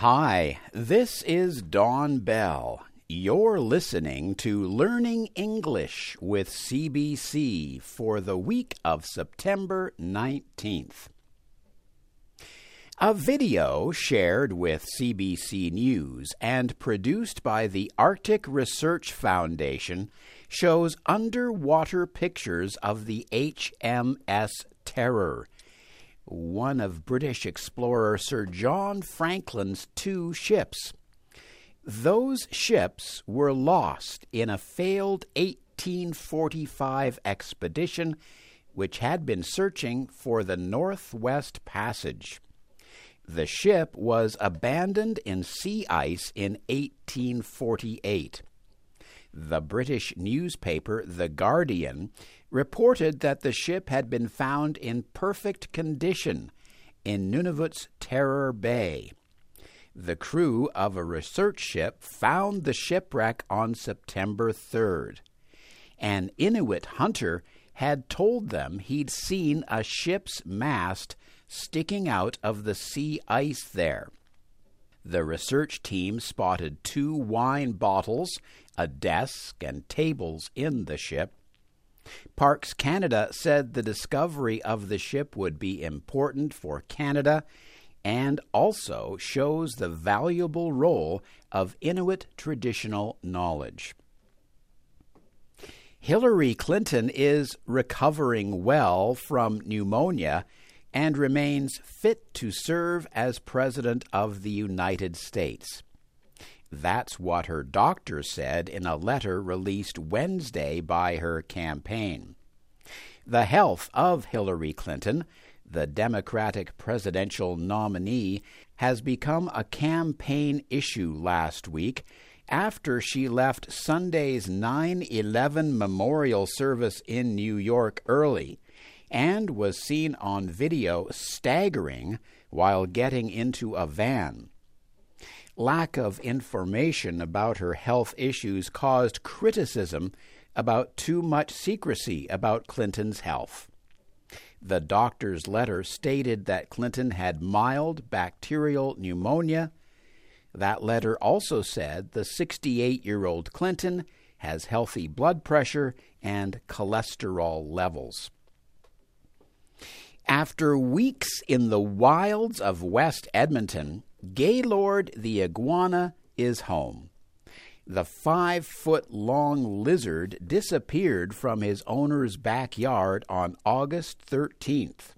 Hi, this is Don Bell. You're listening to Learning English with CBC for the week of September 19th. A video shared with CBC News and produced by the Arctic Research Foundation shows underwater pictures of the HMS Terror one of British explorer Sir John Franklin's two ships. Those ships were lost in a failed 1845 expedition which had been searching for the Northwest Passage. The ship was abandoned in sea ice in 1848. The British newspaper The Guardian reported that the ship had been found in perfect condition in Nunavut's Terror Bay. The crew of a research ship found the shipwreck on September 3rd. An Inuit hunter had told them he'd seen a ship's mast sticking out of the sea ice there. The research team spotted two wine bottles, a desk, and tables in the ship. Parks Canada said the discovery of the ship would be important for Canada and also shows the valuable role of Inuit traditional knowledge. Hillary Clinton is recovering well from pneumonia and remains fit to serve as President of the United States. That's what her doctor said in a letter released Wednesday by her campaign. The health of Hillary Clinton, the Democratic presidential nominee, has become a campaign issue last week after she left Sunday's 9 11 memorial service in New York early and was seen on video staggering while getting into a van. Lack of information about her health issues caused criticism about too much secrecy about Clinton's health. The doctor's letter stated that Clinton had mild bacterial pneumonia. That letter also said the 68 year old Clinton has healthy blood pressure and cholesterol levels. After weeks in the wilds of West Edmonton, Gaylord the iguana is home. The five foot long lizard disappeared from his owner's backyard on August 13th.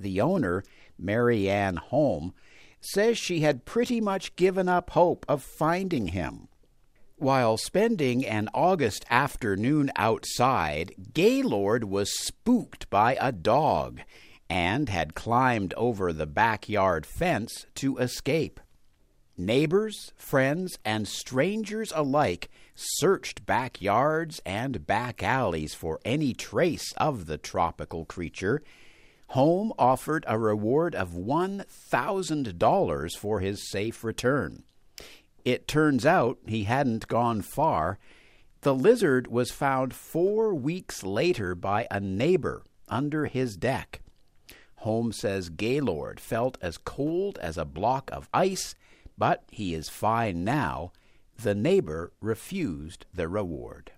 The owner, Mary Ann Holm, says she had pretty much given up hope of finding him. While spending an August afternoon outside, Gaylord was spooked by a dog and had climbed over the backyard fence to escape. Neighbors, friends, and strangers alike searched backyards and back alleys for any trace of the tropical creature. Holm offered a reward of $1,000 for his safe return. It turns out he hadn't gone far. The lizard was found four weeks later by a neighbor under his deck. Holmes says Gaylord felt as cold as a block of ice, but he is fine now. The neighbor refused the reward.